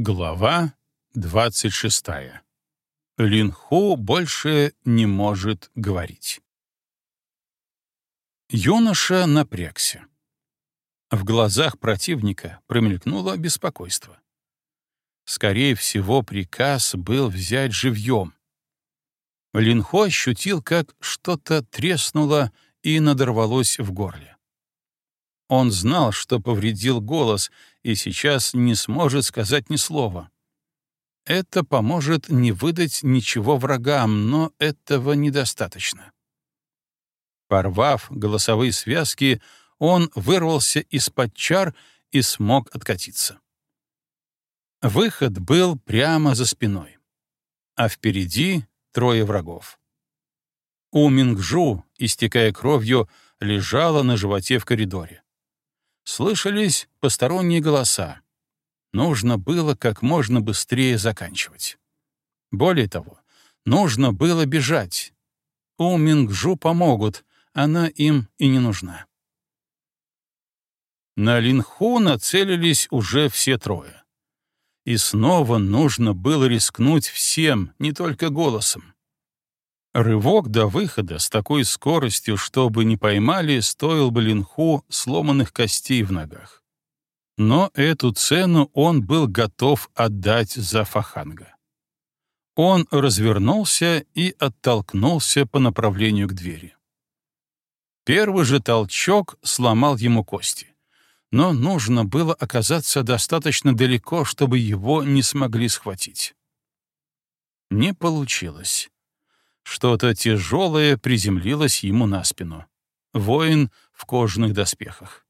Глава 26. Линху больше не может говорить. Юноша напрягся. В глазах противника промелькнуло беспокойство. Скорее всего, приказ был взять живьем. Линхо ощутил, как что-то треснуло и надорвалось в горле. Он знал, что повредил голос, и сейчас не сможет сказать ни слова. Это поможет не выдать ничего врагам, но этого недостаточно. Порвав голосовые связки, он вырвался из-под чар и смог откатиться. Выход был прямо за спиной, а впереди трое врагов. У Мингжу, истекая кровью, лежала на животе в коридоре. Слышались посторонние голоса. Нужно было как можно быстрее заканчивать. Более того, нужно было бежать. У Мингжу помогут, она им и не нужна. На Линху нацелились уже все трое. И снова нужно было рискнуть всем, не только голосом. Рывок до выхода с такой скоростью, чтобы не поймали, стоил бы Линху сломанных костей в ногах. Но эту цену он был готов отдать за Фаханга. Он развернулся и оттолкнулся по направлению к двери. Первый же толчок сломал ему кости. Но нужно было оказаться достаточно далеко, чтобы его не смогли схватить. Не получилось. Что-то тяжелое приземлилось ему на спину. Воин в кожаных доспехах.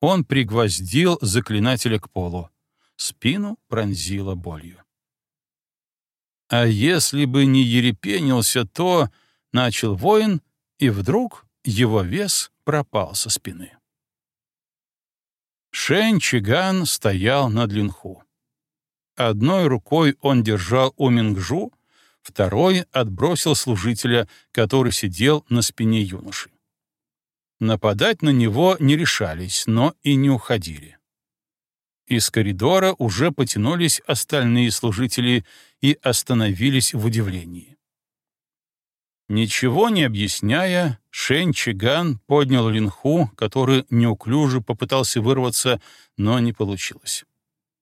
Он пригвоздил заклинателя к полу. Спину пронзило болью. А если бы не ерепенился, то... Начал воин, и вдруг его вес пропал со спины. Шэнь Чиган стоял над Линху. Одной рукой он держал у Мингжу, Второй отбросил служителя, который сидел на спине юноши. Нападать на него не решались, но и не уходили. Из коридора уже потянулись остальные служители и остановились в удивлении. Ничего не объясняя, Шэнь Чиган поднял Линху, который неуклюже попытался вырваться, но не получилось.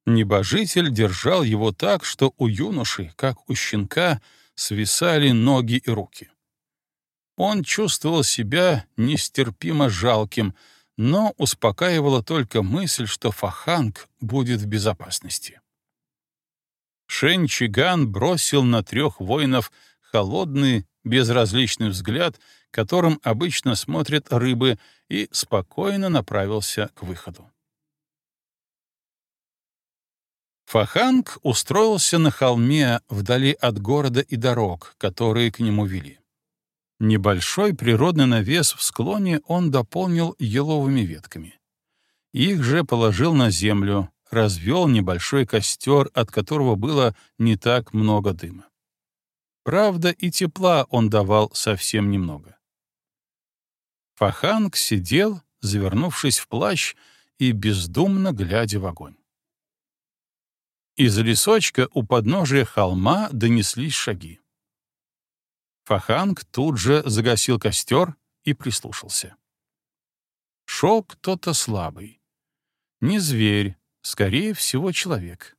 Небожитель держал его так, что у юноши, как у щенка, свисали ноги и руки. Он чувствовал себя нестерпимо жалким, но успокаивала только мысль, что Фаханг будет в безопасности. Шэнь Чиган бросил на трех воинов холодный, безразличный взгляд, которым обычно смотрят рыбы, и спокойно направился к выходу. Фаханг устроился на холме вдали от города и дорог, которые к нему вели. Небольшой природный навес в склоне он дополнил еловыми ветками. Их же положил на землю, развел небольшой костер, от которого было не так много дыма. Правда, и тепла он давал совсем немного. Фаханг сидел, завернувшись в плащ и бездумно глядя в огонь. Из лесочка у подножия холма донеслись шаги. Фаханг тут же загасил костер и прислушался. Шел кто-то слабый. Не зверь, скорее всего, человек.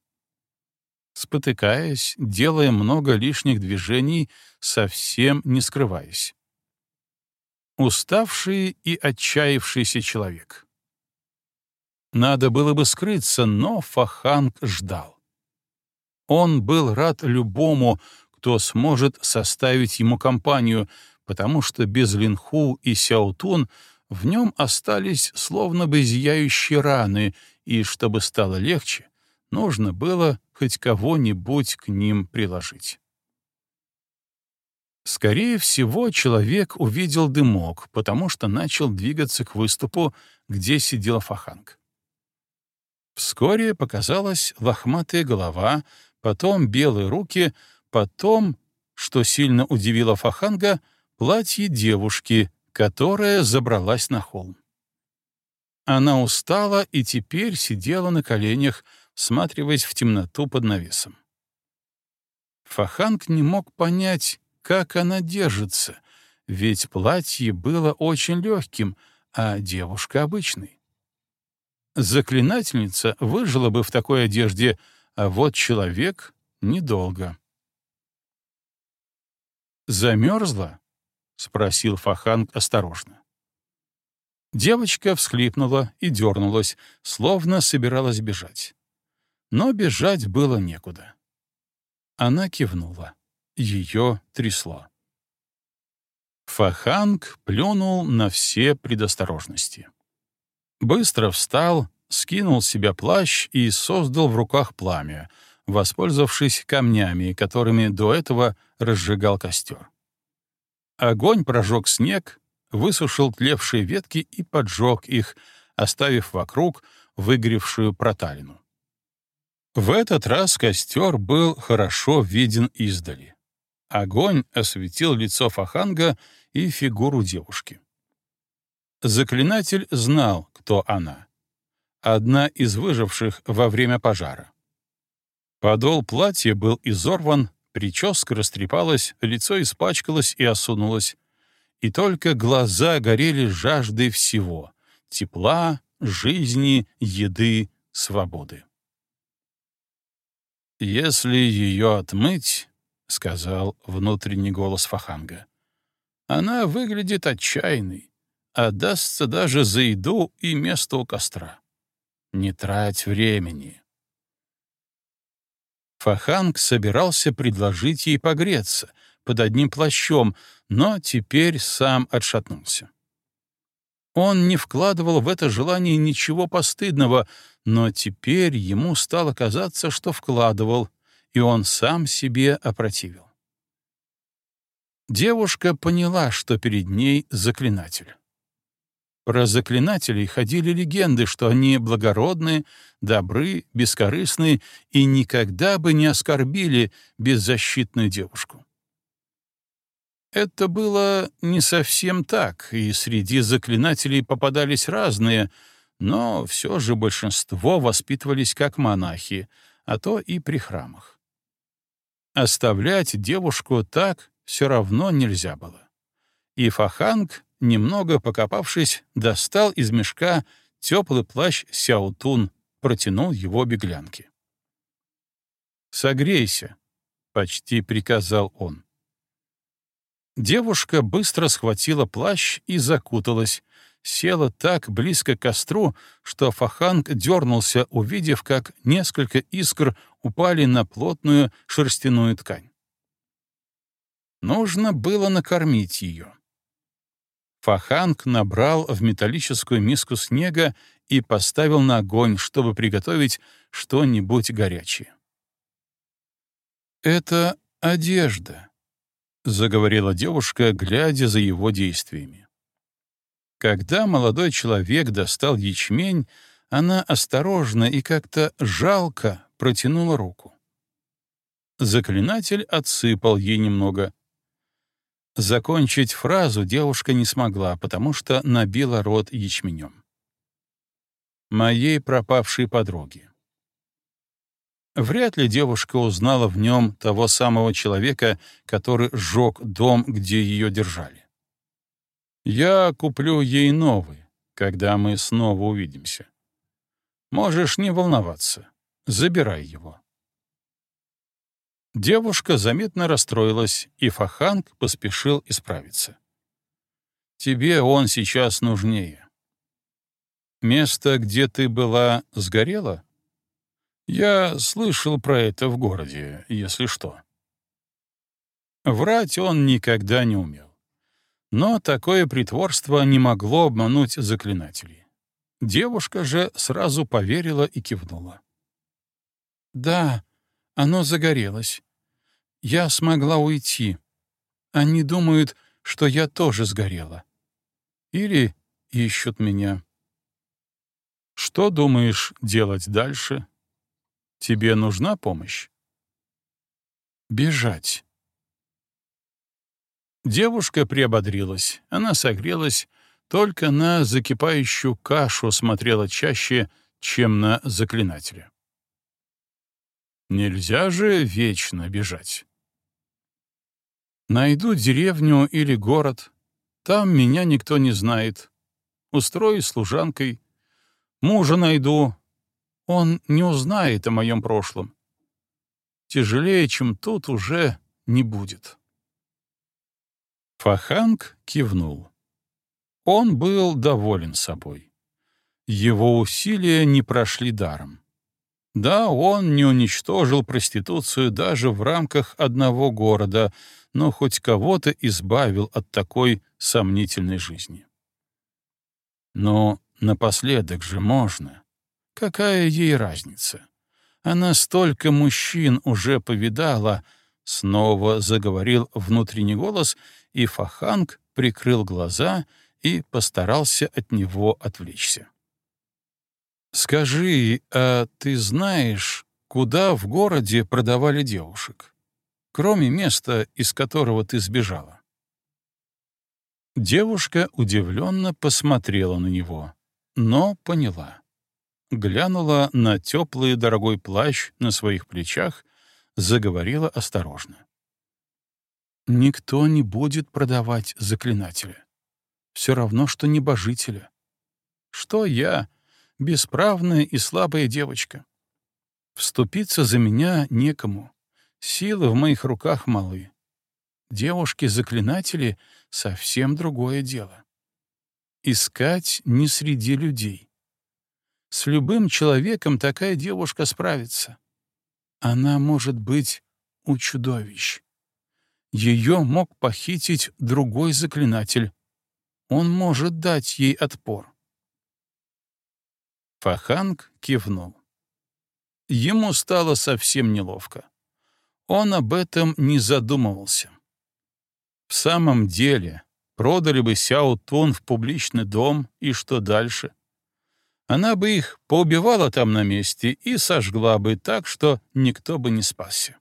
Спотыкаясь, делая много лишних движений, совсем не скрываясь. Уставший и отчаявшийся человек. Надо было бы скрыться, но Фаханг ждал. Он был рад любому, кто сможет составить ему компанию, потому что без Линху и Сяутун в нем остались словно бы зияющие раны, и чтобы стало легче, нужно было хоть кого-нибудь к ним приложить. Скорее всего, человек увидел дымок, потому что начал двигаться к выступу, где сидел Фаханг. Вскоре показалась лохматая голова, потом белые руки, потом, что сильно удивило Фаханга, платье девушки, которая забралась на холм. Она устала и теперь сидела на коленях, всматриваясь в темноту под навесом. Фаханг не мог понять, как она держится, ведь платье было очень легким, а девушка обычной. Заклинательница выжила бы в такой одежде, а вот человек — недолго. «Замерзла?» — спросил Фаханг осторожно. Девочка всхлипнула и дернулась, словно собиралась бежать. Но бежать было некуда. Она кивнула. Ее трясло. Фаханг плюнул на все предосторожности. Быстро встал, скинул с себя плащ и создал в руках пламя, воспользовавшись камнями, которыми до этого разжигал костер. Огонь прожег снег, высушил тлевшие ветки и поджег их, оставив вокруг выгоревшую проталину. В этот раз костер был хорошо виден издали. Огонь осветил лицо Фаханга и фигуру девушки. Заклинатель знал, кто она. Одна из выживших во время пожара. Подол платья был изорван, прическа растрепалась, лицо испачкалось и осунулось, и только глаза горели жаждой всего — тепла, жизни, еды, свободы. «Если ее отмыть, — сказал внутренний голос Фаханга, — она выглядит отчаянной, отдастся даже за еду и место у костра. Не трать времени». Фаханг собирался предложить ей погреться — под одним плащом, но теперь сам отшатнулся. Он не вкладывал в это желание ничего постыдного, но теперь ему стало казаться, что вкладывал, и он сам себе опротивил. Девушка поняла, что перед ней заклинатель. Про заклинателей ходили легенды, что они благородны, добры, бескорыстны и никогда бы не оскорбили беззащитную девушку. Это было не совсем так, и среди заклинателей попадались разные, но все же большинство воспитывались как монахи, а то и при храмах. Оставлять девушку так все равно нельзя было. И Фаханг, немного покопавшись, достал из мешка теплый плащ Сяутун, протянул его беглянке. «Согрейся», — почти приказал он. Девушка быстро схватила плащ и закуталась, села так близко к костру, что Фаханг дернулся, увидев, как несколько искр упали на плотную шерстяную ткань. Нужно было накормить ее. Фаханг набрал в металлическую миску снега и поставил на огонь, чтобы приготовить что-нибудь горячее. «Это одежда», — заговорила девушка, глядя за его действиями. Когда молодой человек достал ячмень, она осторожно и как-то жалко протянула руку. Заклинатель отсыпал ей немного. Закончить фразу девушка не смогла, потому что набила рот ячменем. «Моей пропавшей подруги». Вряд ли девушка узнала в нем того самого человека, который сжег дом, где ее держали. Я куплю ей новый, когда мы снова увидимся. Можешь не волноваться. Забирай его. Девушка заметно расстроилась, и Фаханг поспешил исправиться. Тебе он сейчас нужнее. Место, где ты была, сгорело? Я слышал про это в городе, если что. Врать он никогда не умел. Но такое притворство не могло обмануть заклинателей. Девушка же сразу поверила и кивнула. «Да, оно загорелось. Я смогла уйти. Они думают, что я тоже сгорела. Или ищут меня. Что думаешь делать дальше?» Тебе нужна помощь? Бежать. Девушка приободрилась. Она согрелась, только на закипающую кашу смотрела чаще, чем на заклинателя. Нельзя же вечно бежать. Найду деревню или город, там меня никто не знает. Устроюсь служанкой. Мужа найду. Он не узнает о моем прошлом. Тяжелее, чем тут, уже не будет. Фаханг кивнул. Он был доволен собой. Его усилия не прошли даром. Да, он не уничтожил проституцию даже в рамках одного города, но хоть кого-то избавил от такой сомнительной жизни. Но напоследок же можно. Какая ей разница? Она столько мужчин уже повидала, снова заговорил внутренний голос, и Фаханг прикрыл глаза и постарался от него отвлечься. «Скажи, а ты знаешь, куда в городе продавали девушек, кроме места, из которого ты сбежала?» Девушка удивленно посмотрела на него, но поняла. Глянула на теплый дорогой плащ на своих плечах, заговорила осторожно. «Никто не будет продавать заклинателя. Все равно, что небожителя. Что я, бесправная и слабая девочка. Вступиться за меня некому. Силы в моих руках малы. Девушки-заклинатели — совсем другое дело. Искать не среди людей. С любым человеком такая девушка справится. Она может быть у чудовищ. Ее мог похитить другой заклинатель. Он может дать ей отпор. Фаханг кивнул. Ему стало совсем неловко. Он об этом не задумывался. В самом деле, продали бы Сяо Тун в публичный дом, и что дальше? Она бы их поубивала там на месте и сожгла бы так, что никто бы не спасся.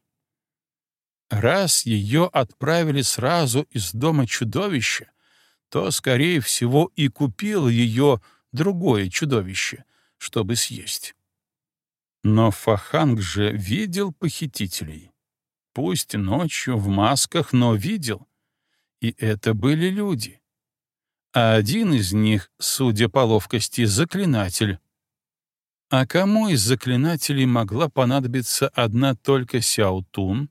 Раз ее отправили сразу из дома чудовища, то, скорее всего, и купило ее другое чудовище, чтобы съесть. Но Фаханг же видел похитителей. Пусть ночью в масках, но видел. И это были люди. А один из них, судя по ловкости, заклинатель. А кому из заклинателей могла понадобиться одна только Сяутун?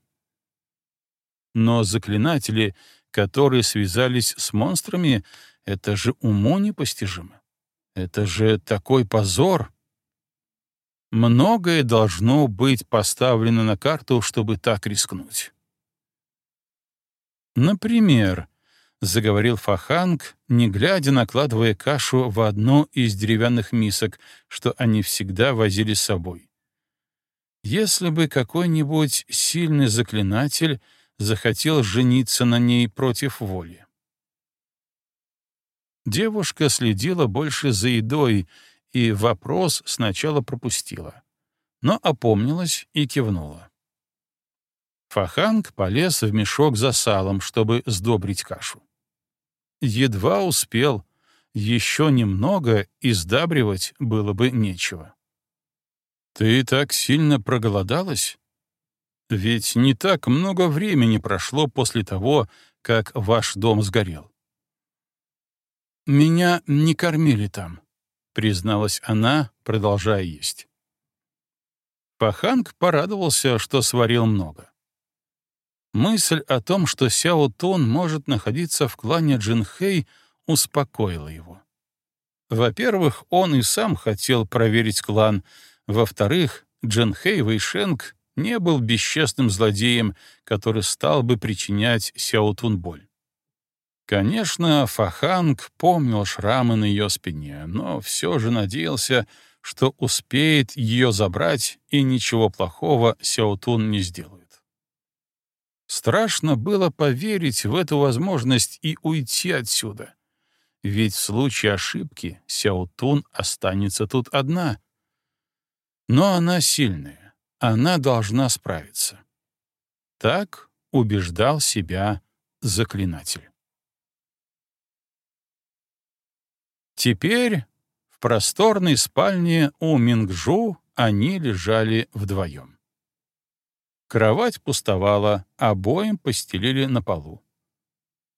Но заклинатели, которые связались с монстрами, это же уму непостижимо. Это же такой позор. Многое должно быть поставлено на карту, чтобы так рискнуть. Например, — заговорил Фаханг, не глядя, накладывая кашу в одну из деревянных мисок, что они всегда возили с собой. Если бы какой-нибудь сильный заклинатель захотел жениться на ней против воли. Девушка следила больше за едой и вопрос сначала пропустила, но опомнилась и кивнула. Фаханг полез в мешок за салом, чтобы сдобрить кашу. Едва успел, еще немного, и сдабривать было бы нечего. «Ты так сильно проголодалась? Ведь не так много времени прошло после того, как ваш дом сгорел. «Меня не кормили там», — призналась она, продолжая есть. Паханг порадовался, что сварил много. Мысль о том, что Сяо Тун может находиться в клане Джинхэй, успокоила его. Во-первых, он и сам хотел проверить клан. Во-вторых, Джинхэй Вэйшенг не был бесчестным злодеем, который стал бы причинять Сяо Тун боль. Конечно, Фаханг помнил шрамы на ее спине, но все же надеялся, что успеет ее забрать и ничего плохого Сяотун не сделает. Страшно было поверить в эту возможность и уйти отсюда. Ведь в случае ошибки Сяотун останется тут одна. Но она сильная, она должна справиться. Так убеждал себя заклинатель. Теперь в просторной спальне у Мингжу они лежали вдвоем. Кровать пустовала, обоим постелили на полу.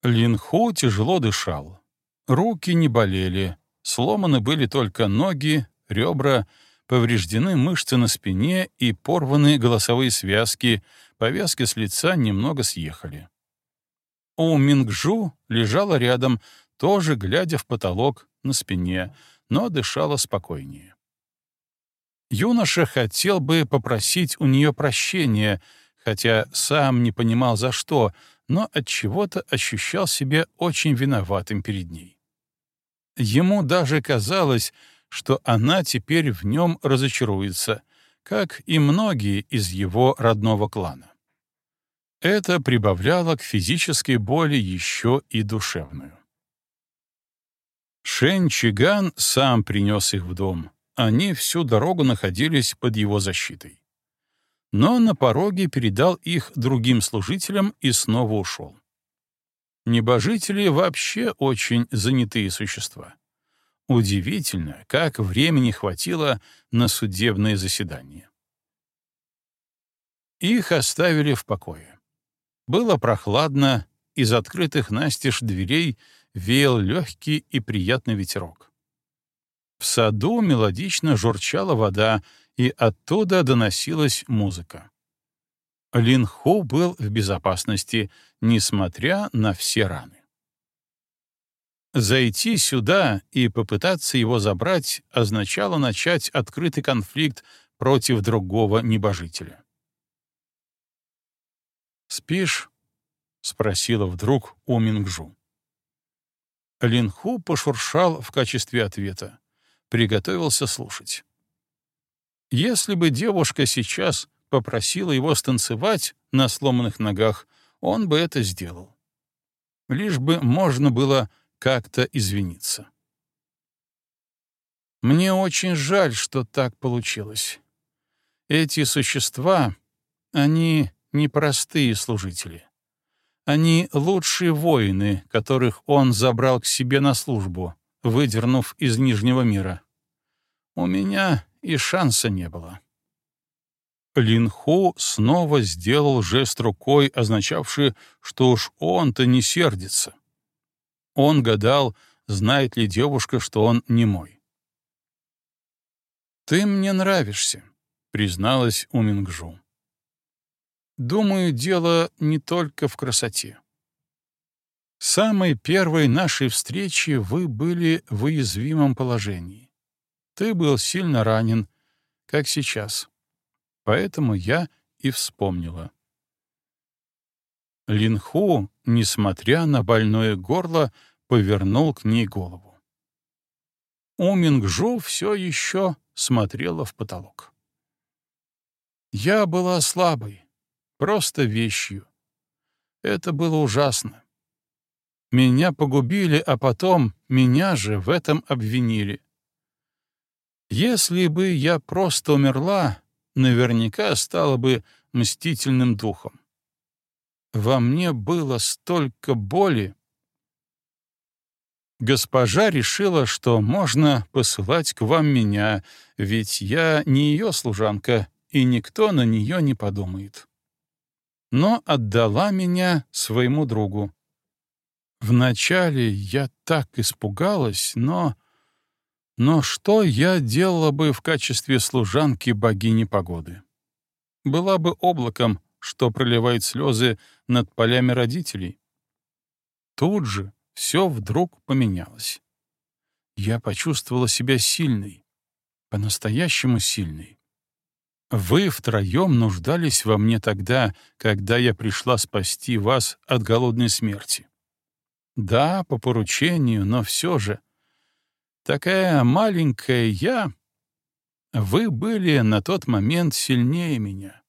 Линху тяжело дышал. Руки не болели, сломаны были только ноги, ребра, повреждены мышцы на спине и порваны голосовые связки, повязки с лица немного съехали. У Мингжу лежала рядом, тоже глядя в потолок на спине, но дышала спокойнее. Юноша хотел бы попросить у нее прощения, хотя сам не понимал за что, но от чего-то ощущал себя очень виноватым перед ней. Ему даже казалось, что она теперь в нем разочаруется, как и многие из его родного клана. Это прибавляло к физической боли еще и душевную. Шен Чиган сам принес их в дом, они всю дорогу находились под его защитой. Но на пороге передал их другим служителям и снова ушел. Небожители вообще очень занятые существа. Удивительно, как времени хватило на судебное заседание. Их оставили в покое. Было прохладно, из открытых настежь дверей веял легкий и приятный ветерок. В саду мелодично журчала вода, и оттуда доносилась музыка. Лин Ху был в безопасности, несмотря на все раны. Зайти сюда и попытаться его забрать означало начать открытый конфликт против другого небожителя. «Спишь?» — спросила вдруг у Мингжу. Линху пошуршал в качестве ответа приготовился слушать. Если бы девушка сейчас попросила его станцевать на сломанных ногах, он бы это сделал. Лишь бы можно было как-то извиниться. Мне очень жаль, что так получилось. Эти существа, они непростые служители. Они лучшие воины, которых он забрал к себе на службу, выдернув из Нижнего мира. У меня и шанса не было. Линху снова сделал жест рукой, означавший, что уж он-то не сердится. Он гадал, знает ли девушка, что он не мой. «Ты мне нравишься», — призналась Умингжу. «Думаю, дело не только в красоте. Самой первой нашей встречи вы были в уязвимом положении. Ты был сильно ранен, как сейчас. Поэтому я и вспомнила. Линху, несмотря на больное горло, повернул к ней голову. У Мингжу все еще смотрела в потолок. Я была слабой, просто вещью. Это было ужасно. Меня погубили, а потом меня же в этом обвинили. Если бы я просто умерла, наверняка стала бы мстительным духом. Во мне было столько боли. Госпожа решила, что можно посылать к вам меня, ведь я не ее служанка, и никто на нее не подумает. Но отдала меня своему другу. Вначале я так испугалась, но... Но что я делала бы в качестве служанки богини погоды? Была бы облаком, что проливает слезы над полями родителей. Тут же все вдруг поменялось. Я почувствовала себя сильной, по-настоящему сильной. Вы втроем нуждались во мне тогда, когда я пришла спасти вас от голодной смерти. Да, по поручению, но все же. Такая маленькая я. Вы были на тот момент сильнее меня.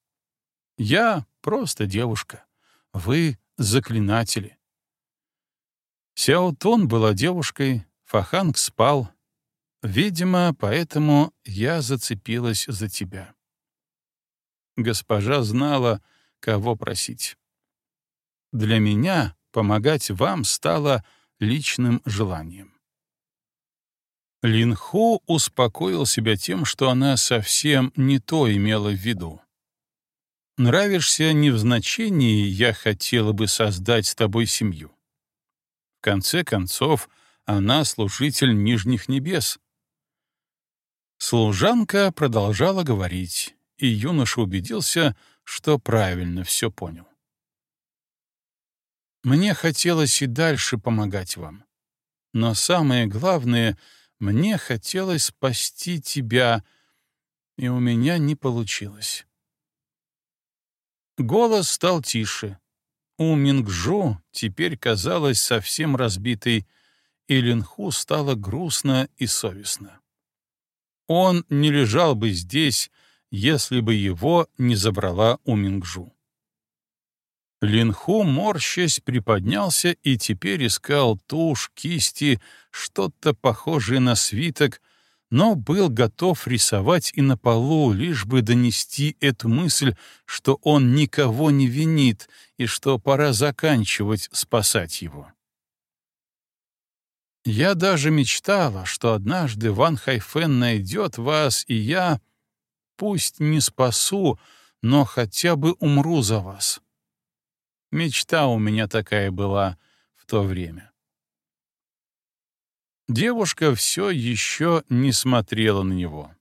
Я просто девушка. Вы — заклинатели. Сяотун была девушкой, Фаханг спал. Видимо, поэтому я зацепилась за тебя. Госпожа знала, кого просить. Для меня помогать вам стало личным желанием. Линхо успокоил себя тем, что она совсем не то имела в виду. Нравишься не в значении «я хотела бы создать с тобой семью». В конце концов, она служитель нижних небес. Служанка продолжала говорить, и юноша убедился, что правильно все понял. Мне хотелось и дальше помогать вам. Но самое главное, мне хотелось спасти тебя, и у меня не получилось. Голос стал тише. У Мингжу теперь казалось совсем разбитой, и Линху стало грустно и совестно. Он не лежал бы здесь, если бы его не забрала у Мингжу. Линху, морщась, приподнялся и теперь искал тушь, кисти, что-то похожее на свиток, но был готов рисовать и на полу, лишь бы донести эту мысль, что он никого не винит и что пора заканчивать спасать его. Я даже мечтала, что однажды Ван Хайфен найдет вас, и я, пусть не спасу, но хотя бы умру за вас. Мечта у меня такая была в то время. Девушка все еще не смотрела на него.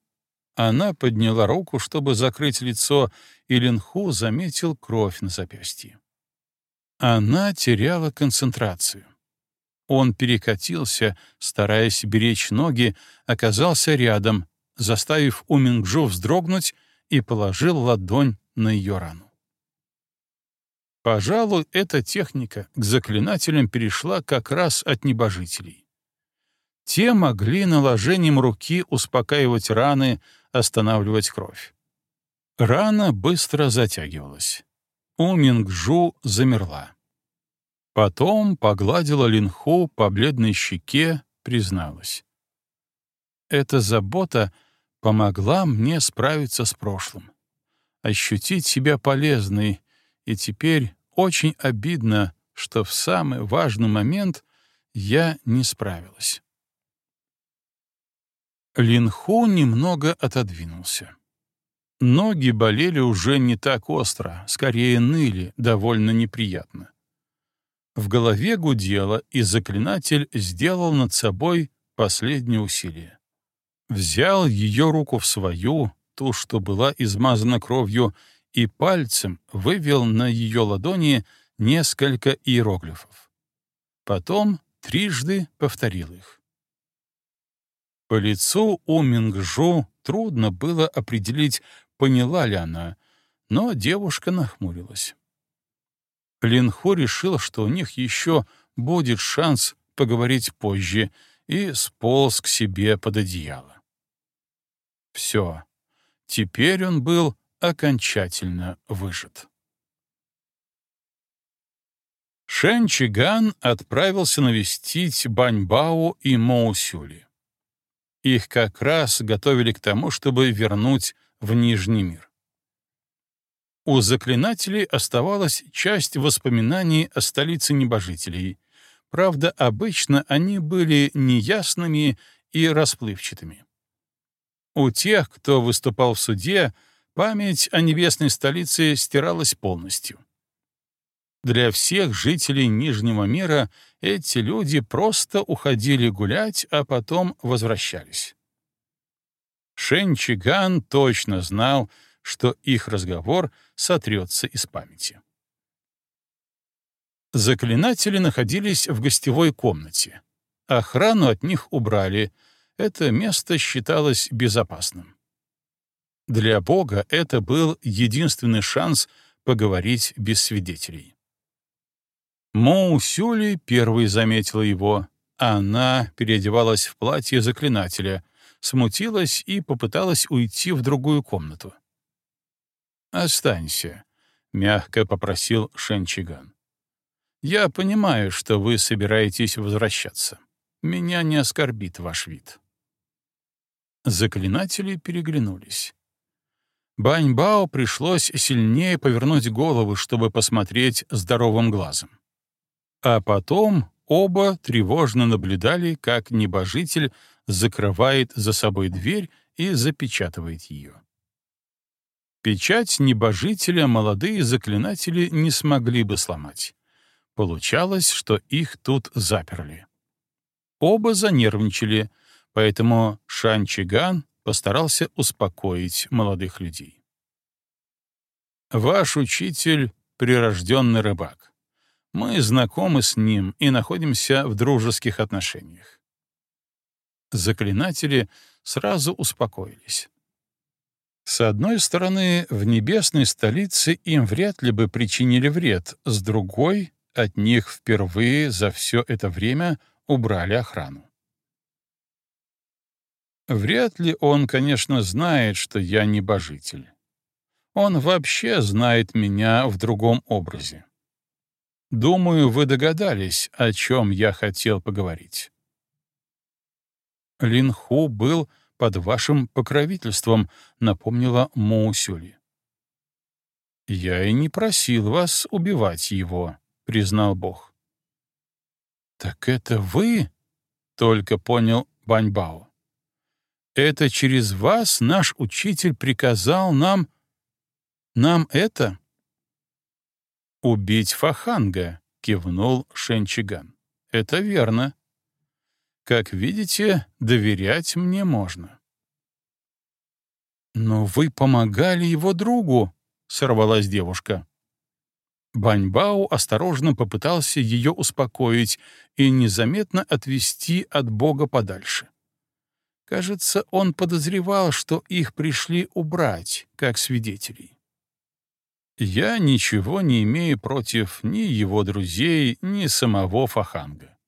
Она подняла руку, чтобы закрыть лицо, и Линху заметил кровь на запястье. Она теряла концентрацию. Он перекатился, стараясь беречь ноги, оказался рядом, заставив У Мингжу вздрогнуть и положил ладонь на ее рану. Пожалуй, эта техника к заклинателям перешла как раз от небожителей. Те могли наложением руки успокаивать раны, останавливать кровь. Рана быстро затягивалась. У Мингжу замерла. Потом погладила Линху по бледной щеке, призналась. Эта забота помогла мне справиться с прошлым, ощутить себя полезной, и теперь очень обидно, что в самый важный момент я не справилась. Линху немного отодвинулся. Ноги болели уже не так остро, скорее ныли, довольно неприятно. В голове гудело, и заклинатель сделал над собой последнее усилие. Взял ее руку в свою, ту, что была измазана кровью, и пальцем вывел на ее ладони несколько иероглифов. Потом трижды повторил их. По лицу у Мингжу трудно было определить, поняла ли она, но девушка нахмурилась. Линху решил, что у них еще будет шанс поговорить позже, и сполз к себе под одеяло. Все. Теперь он был окончательно выжат. Шэн Чиган отправился навестить Баньбао и Моусюли. Их как раз готовили к тому, чтобы вернуть в Нижний мир. У заклинателей оставалась часть воспоминаний о столице небожителей. Правда, обычно они были неясными и расплывчатыми. У тех, кто выступал в суде, память о небесной столице стиралась полностью. Для всех жителей Нижнего мира эти люди просто уходили гулять, а потом возвращались. Шен Чиган точно знал, что их разговор сотрется из памяти. Заклинатели находились в гостевой комнате. Охрану от них убрали. Это место считалось безопасным. Для Бога это был единственный шанс поговорить без свидетелей. Моу Сюли первой заметила его. Она переодевалась в платье заклинателя, смутилась и попыталась уйти в другую комнату. «Останься», — мягко попросил Шенчиган. «Я понимаю, что вы собираетесь возвращаться. Меня не оскорбит ваш вид». Заклинатели переглянулись. Баньбао пришлось сильнее повернуть голову, чтобы посмотреть здоровым глазом. А потом оба тревожно наблюдали, как небожитель закрывает за собой дверь и запечатывает ее. Печать небожителя молодые заклинатели не смогли бы сломать. Получалось, что их тут заперли. Оба занервничали, поэтому Шанчиган постарался успокоить молодых людей. «Ваш учитель — прирожденный рыбак. Мы знакомы с ним и находимся в дружеских отношениях. Заклинатели сразу успокоились. С одной стороны, в небесной столице им вряд ли бы причинили вред, с другой — от них впервые за все это время убрали охрану. Вряд ли он, конечно, знает, что я небожитель. Он вообще знает меня в другом образе. Думаю, вы догадались, о чем я хотел поговорить. Линху был под вашим покровительством, напомнила Моусюли. Я и не просил вас убивать его, признал Бог. Так это вы? Только понял Баньбао. Это через вас наш учитель приказал нам... Нам это? «Убить Фаханга», — кивнул Шенчиган. «Это верно. Как видите, доверять мне можно». «Но вы помогали его другу», — сорвалась девушка. Баньбао осторожно попытался ее успокоить и незаметно отвести от Бога подальше. Кажется, он подозревал, что их пришли убрать, как свидетелей. Я ничего не имею против ни его друзей, ни самого Фаханга.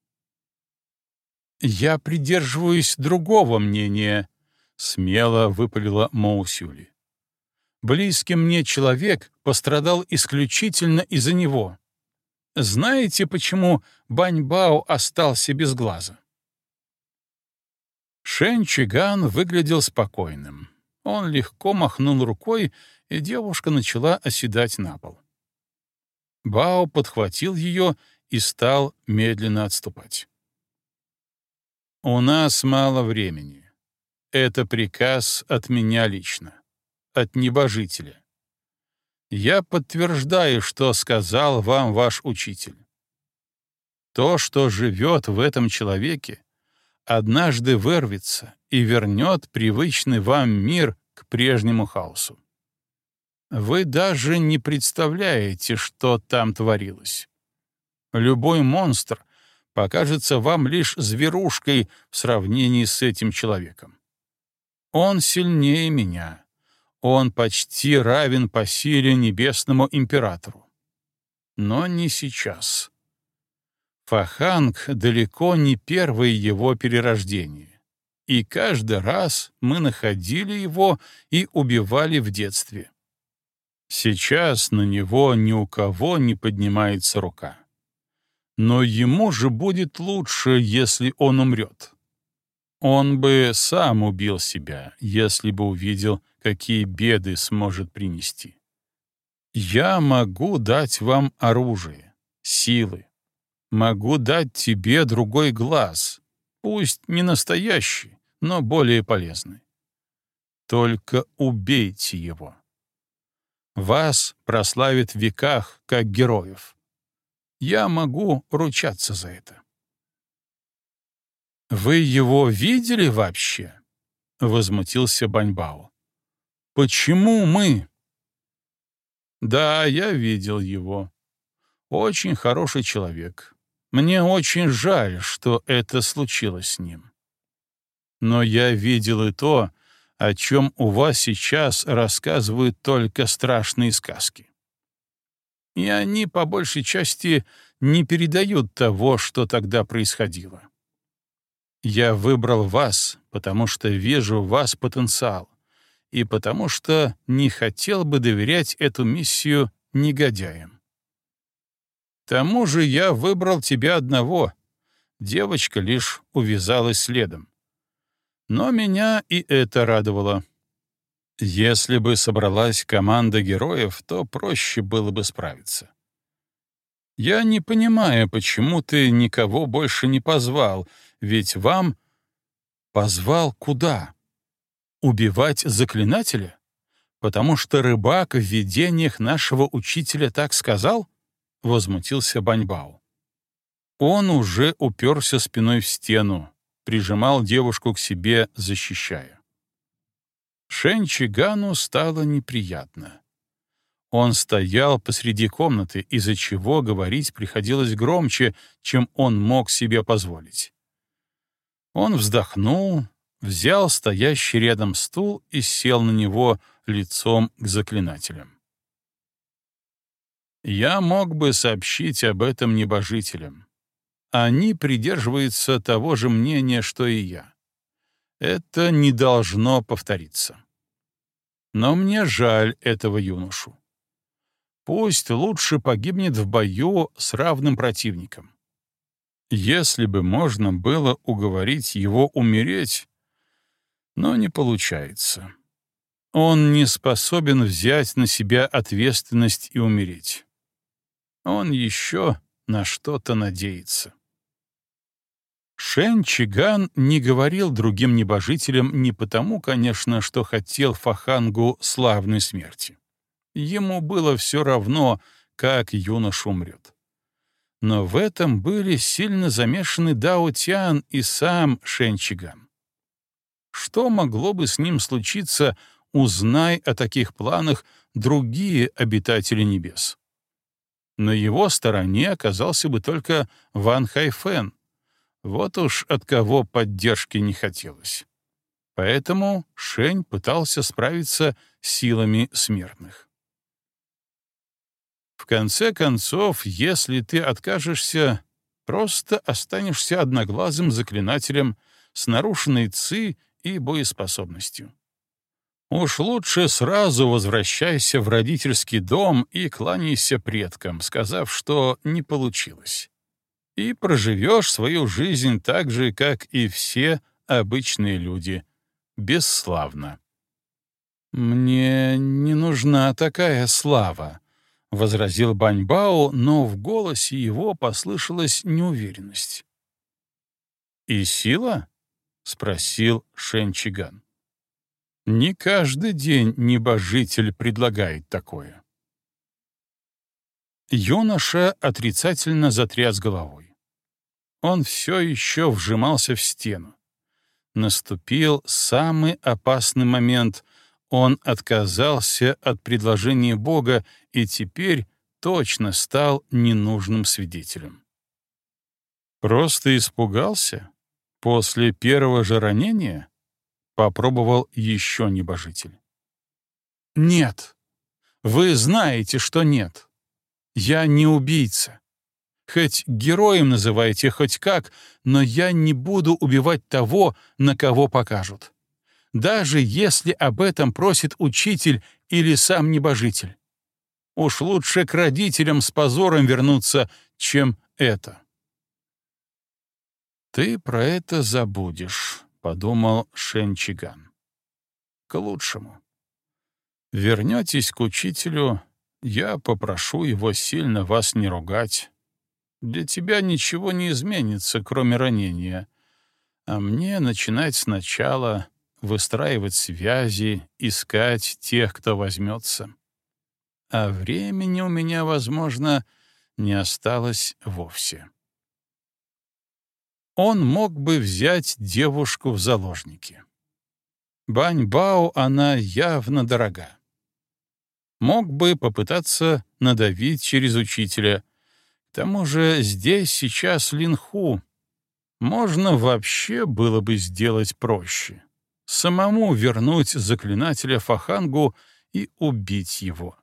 «Я придерживаюсь другого мнения», — смело выпалила Моусюли. «Близкий мне человек пострадал исключительно из-за него. Знаете, почему Баньбао остался без глаза?» Шен Чиган выглядел спокойным. Он легко махнул рукой и девушка начала оседать на пол. Бао подхватил ее и стал медленно отступать. «У нас мало времени. Это приказ от меня лично, от небожителя. Я подтверждаю, что сказал вам ваш учитель. То, что живет в этом человеке, однажды вырвется и вернет привычный вам мир к прежнему хаосу. Вы даже не представляете, что там творилось. Любой монстр покажется вам лишь зверушкой в сравнении с этим человеком. Он сильнее меня. Он почти равен по силе небесному императору. Но не сейчас. Фаханг далеко не первое его перерождение. И каждый раз мы находили его и убивали в детстве. Сейчас на него ни у кого не поднимается рука. Но ему же будет лучше, если он умрет. Он бы сам убил себя, если бы увидел, какие беды сможет принести. Я могу дать вам оружие, силы. Могу дать тебе другой глаз, пусть не настоящий, но более полезный. Только убейте его. Вас прославит в веках как героев. Я могу ручаться за это. «Вы его видели вообще?» — возмутился Баньбао. «Почему мы?» «Да, я видел его. Очень хороший человек. Мне очень жаль, что это случилось с ним. Но я видел и то, о чем у вас сейчас рассказывают только страшные сказки. И они, по большей части, не передают того, что тогда происходило. Я выбрал вас, потому что вижу в вас потенциал, и потому что не хотел бы доверять эту миссию негодяям. Тому же я выбрал тебя одного. Девочка лишь увязалась следом. Но меня и это радовало. Если бы собралась команда героев, то проще было бы справиться. Я не понимаю, почему ты никого больше не позвал, ведь вам... Позвал куда? Убивать заклинателя? потому что рыбак в видениях нашего учителя так сказал? — возмутился Баньбао. Он уже уперся спиной в стену, прижимал девушку к себе, защищая. Шенчигану стало неприятно. Он стоял посреди комнаты, из-за чего говорить приходилось громче, чем он мог себе позволить. Он вздохнул, взял стоящий рядом стул и сел на него лицом к заклинателям. Я мог бы сообщить об этом небожителям. Они придерживаются того же мнения, что и я. Это не должно повториться. Но мне жаль этого юношу. Пусть лучше погибнет в бою с равным противником. Если бы можно было уговорить его умереть, но не получается. Он не способен взять на себя ответственность и умереть. Он еще на что-то надеется. Шен Чиган не говорил другим небожителям не потому, конечно, что хотел Фахангу славной смерти. Ему было все равно, как юноша умрет. Но в этом были сильно замешаны Дао Тян и сам Шенчиган. Что могло бы с ним случиться, узнай о таких планах другие обитатели небес? На его стороне оказался бы только Ван Хайфен. Вот уж от кого поддержки не хотелось. Поэтому Шень пытался справиться силами смертных. В конце концов, если ты откажешься, просто останешься одноглазым заклинателем с нарушенной ци и боеспособностью. Уж лучше сразу возвращайся в родительский дом и кланяйся предкам, сказав, что не получилось. И проживешь свою жизнь так же, как и все обычные люди, бесславно. «Мне не нужна такая слава», — возразил Баньбао, но в голосе его послышалась неуверенность. «И сила?» — спросил Шенчиган. «Не каждый день небожитель предлагает такое». Юноша отрицательно затряс головой. Он все еще вжимался в стену. Наступил самый опасный момент — он отказался от предложения Бога и теперь точно стал ненужным свидетелем. Просто испугался? После первого же ранения? Попробовал еще небожитель. Нет. Вы знаете, что нет. Я не убийца. Хоть героем называйте, хоть как, но я не буду убивать того, на кого покажут даже если об этом просит учитель или сам небожитель. Уж лучше к родителям с позором вернуться, чем это. «Ты про это забудешь», — подумал Шенчиган. «К лучшему. Вернетесь к учителю, я попрошу его сильно вас не ругать. Для тебя ничего не изменится, кроме ранения. А мне начинать сначала выстраивать связи, искать тех, кто возьмется. А времени у меня, возможно, не осталось вовсе. Он мог бы взять девушку в заложники. Бань-бао она явно дорога. Мог бы попытаться надавить через учителя. К тому же здесь сейчас Линху. Можно вообще было бы сделать проще самому вернуть заклинателя Фахангу и убить его.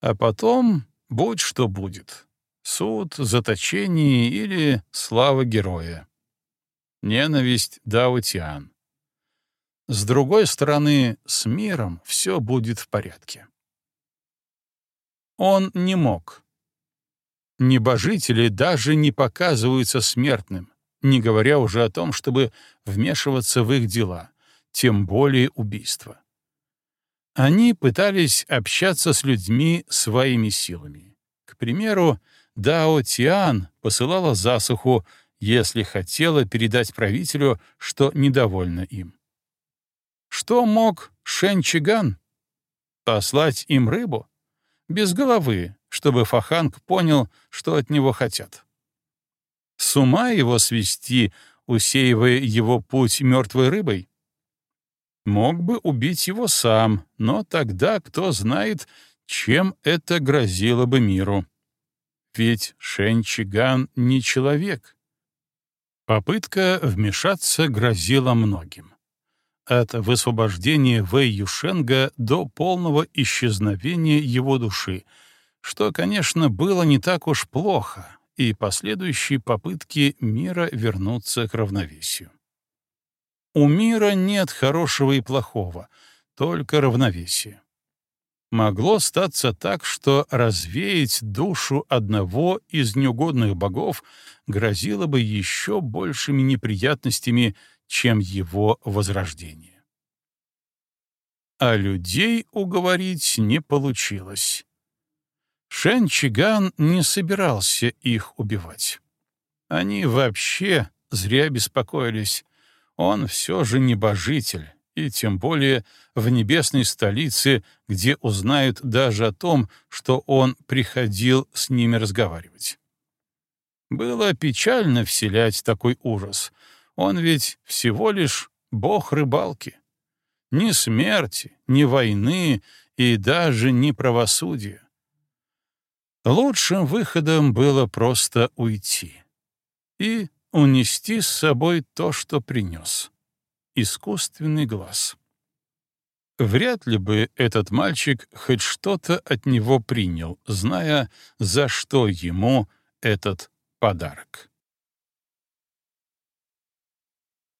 А потом будь что будет. Суд, заточение или слава героя. Ненависть Даутиан. С другой стороны, с миром все будет в порядке. Он не мог. Небожители даже не показываются смертным не говоря уже о том, чтобы вмешиваться в их дела, тем более убийства. Они пытались общаться с людьми своими силами. К примеру, Дао Тиан посылала засуху, если хотела передать правителю, что недовольна им. Что мог Шен Чиган? Послать им рыбу? Без головы, чтобы Фаханг понял, что от него хотят. С ума его свести, усеивая его путь мертвой рыбой? Мог бы убить его сам, но тогда кто знает, чем это грозило бы миру. Ведь Шен-Чиган не человек. Попытка вмешаться грозила многим. От высвобождения Вэй Юшенга до полного исчезновения его души, что, конечно, было не так уж плохо, и последующие попытки мира вернуться к равновесию. У мира нет хорошего и плохого, только равновесие. Могло статься так, что развеять душу одного из неугодных богов грозило бы еще большими неприятностями, чем его возрождение. А людей уговорить не получилось. Шэн Чиган не собирался их убивать. Они вообще зря беспокоились, он все же небожитель, и тем более в небесной столице, где узнают даже о том, что он приходил с ними разговаривать. Было печально вселять такой ужас. Он ведь всего лишь бог рыбалки. Ни смерти, ни войны и даже ни правосудия. Лучшим выходом было просто уйти. И унести с собой то, что принес — искусственный глаз. Вряд ли бы этот мальчик хоть что-то от него принял, зная, за что ему этот подарок.